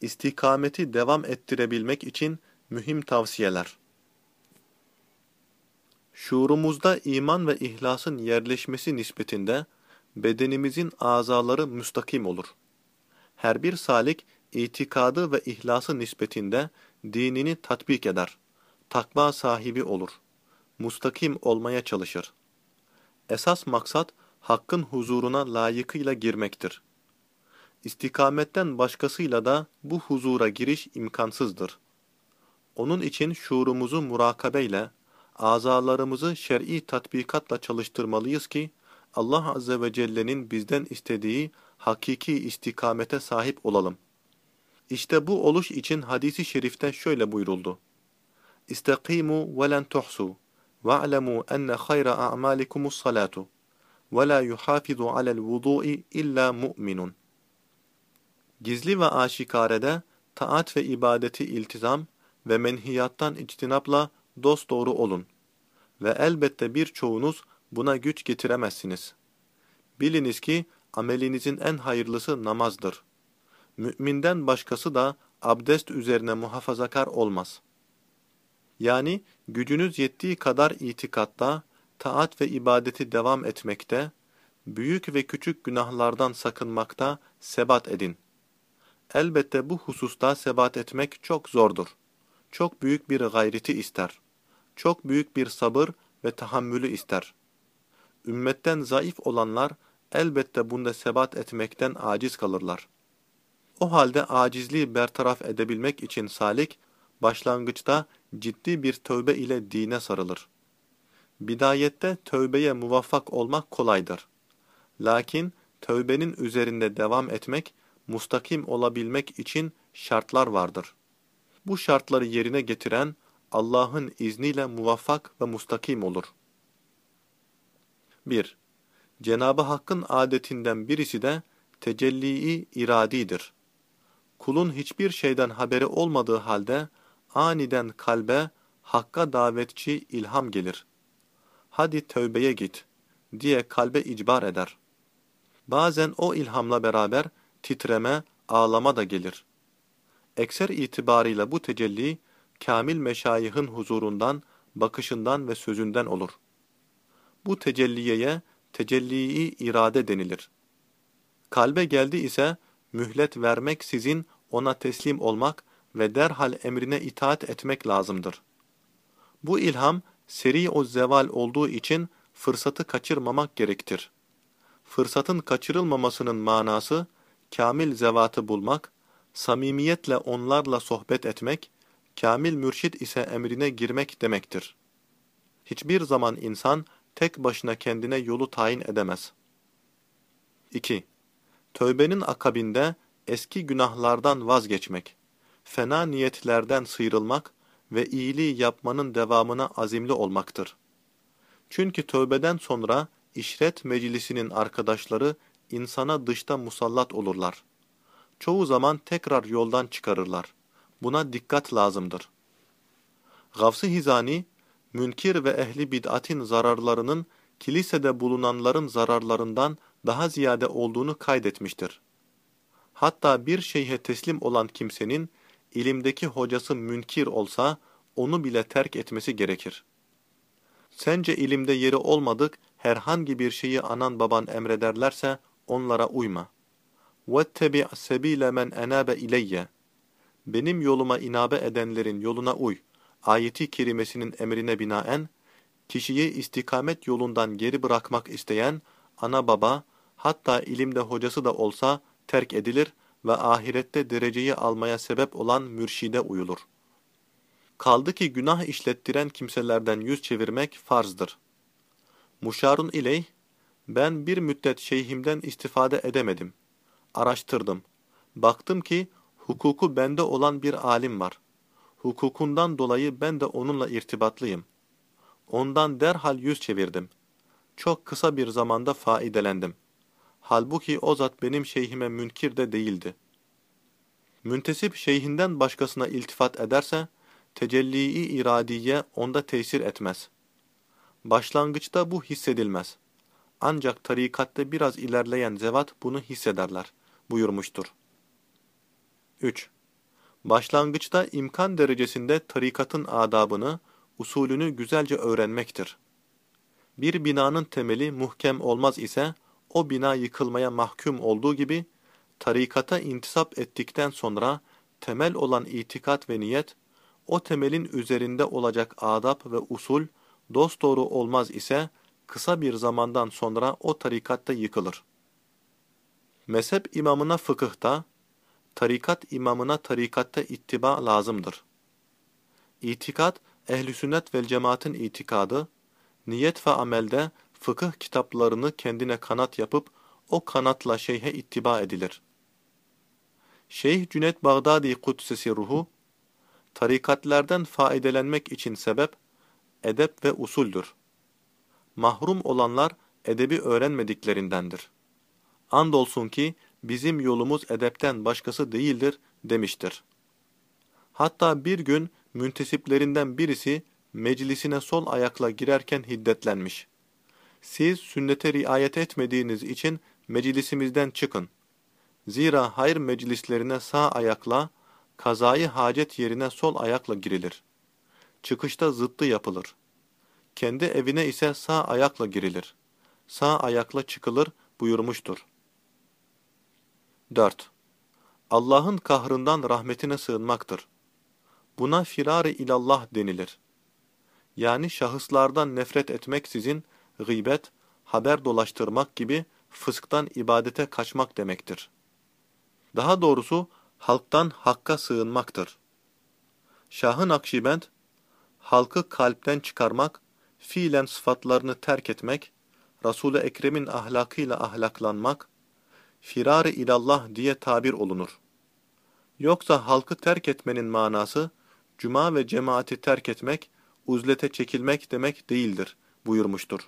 İstikameti devam ettirebilmek için mühim tavsiyeler. Şuurumuzda iman ve ihlasın yerleşmesi nispetinde bedenimizin azaları müstakim olur. Her bir salik itikadı ve ihlası nispetinde dinini tatbik eder. Takva sahibi olur. Mustakim olmaya çalışır. Esas maksat hakkın huzuruna layıkıyla girmektir. İstikametten başkasıyla da bu huzura giriş imkansızdır. Onun için şuurumuzu murakabeyle, azalarımızı şer'i tatbikatla çalıştırmalıyız ki, Allah Azze ve Celle'nin bizden istediği hakiki istikamete sahip olalım. İşte bu oluş için hadisi şerifte şöyle buyuruldu. İstakimu ve len tuhsu ve'lemû enne hayra a'malikumus salatu ve la yuhafizu alel vudu'i illa mu'minun. Gizli ve aşikarede taat ve ibadeti iltizam ve menhiyattan içtinapla dosdoğru olun. Ve elbette birçoğunuz buna güç getiremezsiniz. Biliniz ki amelinizin en hayırlısı namazdır. Mü'minden başkası da abdest üzerine muhafazakar olmaz. Yani gücünüz yettiği kadar itikatta, taat ve ibadeti devam etmekte, büyük ve küçük günahlardan sakınmakta sebat edin. Elbette bu hususta sebat etmek çok zordur. Çok büyük bir gayreti ister. Çok büyük bir sabır ve tahammülü ister. Ümmetten zayıf olanlar elbette bunda sebat etmekten aciz kalırlar. O halde acizliği bertaraf edebilmek için salik, başlangıçta ciddi bir tövbe ile dine sarılır. Bidayette tövbeye muvaffak olmak kolaydır. Lakin tövbenin üzerinde devam etmek, mustakim olabilmek için şartlar vardır. Bu şartları yerine getiren Allah'ın izniyle muvaffak ve mustakim olur. 1. Cenabı Hakk'ın adetinden birisi de tecelli iradidir. Kulun hiçbir şeyden haberi olmadığı halde aniden kalbe Hakk'a davetçi ilham gelir. Hadi tövbeye git diye kalbe icbar eder. Bazen o ilhamla beraber titreme, ağlama da gelir. Ekser itibarıyla bu tecelli, kamil meşayihin huzurundan, bakışından ve sözünden olur. Bu tecelliyeye tecelli irade denilir. Kalbe geldi ise mühlet vermek sizin ona teslim olmak ve derhal emrine itaat etmek lazımdır. Bu ilham seri o zeval olduğu için fırsatı kaçırmamak gerektir. Fırsatın kaçırılmamasının manası, kamil zevatı bulmak, samimiyetle onlarla sohbet etmek, kamil mürşit ise emrine girmek demektir. Hiçbir zaman insan tek başına kendine yolu tayin edemez. 2. Tövbenin akabinde eski günahlardan vazgeçmek, fena niyetlerden sıyrılmak ve iyiliği yapmanın devamına azimli olmaktır. Çünkü tövbeden sonra işret meclisinin arkadaşları insana dışta musallat olurlar. Çoğu zaman tekrar yoldan çıkarırlar. Buna dikkat lazımdır. Gavs-ı Hizani, münkir ve ehli bid'atin zararlarının kilisede bulunanların zararlarından daha ziyade olduğunu kaydetmiştir. Hatta bir şeyhe teslim olan kimsenin ilimdeki hocası münkir olsa onu bile terk etmesi gerekir. Sence ilimde yeri olmadık herhangi bir şeyi anan baban emrederlerse onlara uyma. وَاتَّبِعْ سَب۪يلَ مَنْ اَنَابَ اِلَيَّ Benim yoluma inabe edenlerin yoluna uy. Ayeti kerimesinin emrine binaen, kişiyi istikamet yolundan geri bırakmak isteyen, ana baba, hatta ilimde hocası da olsa terk edilir ve ahirette dereceyi almaya sebep olan mürşide uyulur. Kaldı ki günah işlettiren kimselerden yüz çevirmek farzdır. Muşarun ileyh, ben bir müddet şeyhimden istifade edemedim. Araştırdım. Baktım ki hukuku bende olan bir alim var. Hukukundan dolayı ben de onunla irtibatlıyım. Ondan derhal yüz çevirdim. Çok kısa bir zamanda faidelendim. Halbuki o zat benim şeyhime münkir de değildi. Müntesip şeyhinden başkasına iltifat ederse, tecelli-i iradiye onda tesir etmez. Başlangıçta bu hissedilmez. Ancak tarikatte biraz ilerleyen zevat bunu hissederler, buyurmuştur. 3. Başlangıçta imkan derecesinde tarikatın adabını, usulünü güzelce öğrenmektir. Bir binanın temeli muhkem olmaz ise, o bina yıkılmaya mahkum olduğu gibi, tarikata intisap ettikten sonra temel olan itikat ve niyet, o temelin üzerinde olacak adab ve usul dosdoğru olmaz ise, kısa bir zamandan sonra o tarikatta yıkılır. Mezhep imamına fıkıhta, tarikat imamına tarikatta ittiba lazımdır. İtikat, ehl-i sünnet vel cemaatin itikadı, niyet ve amelde fıkıh kitaplarını kendine kanat yapıp, o kanatla şeyhe ittiba edilir. Şeyh Cünet Bağdadi Kudsesi ruhu, tarikatlerden faidelenmek için sebep, edep ve usuldür. Mahrum olanlar edebi öğrenmediklerindendir. Andolsun ki bizim yolumuz edepten başkası değildir demiştir. Hatta bir gün müntesiplerinden birisi meclisine sol ayakla girerken hiddetlenmiş. Siz sünnete riayet etmediğiniz için meclisimizden çıkın. Zira hayır meclislerine sağ ayakla, kazayı hacet yerine sol ayakla girilir. Çıkışta zıttı yapılır. Kendi evine ise sağ ayakla girilir. Sağ ayakla çıkılır buyurmuştur. 4. Allah'ın kahrından rahmetine sığınmaktır. Buna firar-ı ilallah denilir. Yani şahıslardan nefret etmeksizin gıybet, haber dolaştırmak gibi fısktan ibadete kaçmak demektir. Daha doğrusu halktan hakka sığınmaktır. Şahın Akşibend, halkı kalpten çıkarmak, fiilen sıfatlarını terk etmek, Resul-i Ekrem'in ahlakıyla ahlaklanmak, firar-ı ilallah diye tabir olunur. Yoksa halkı terk etmenin manası, cuma ve cemaati terk etmek, uzlete çekilmek demek değildir buyurmuştur.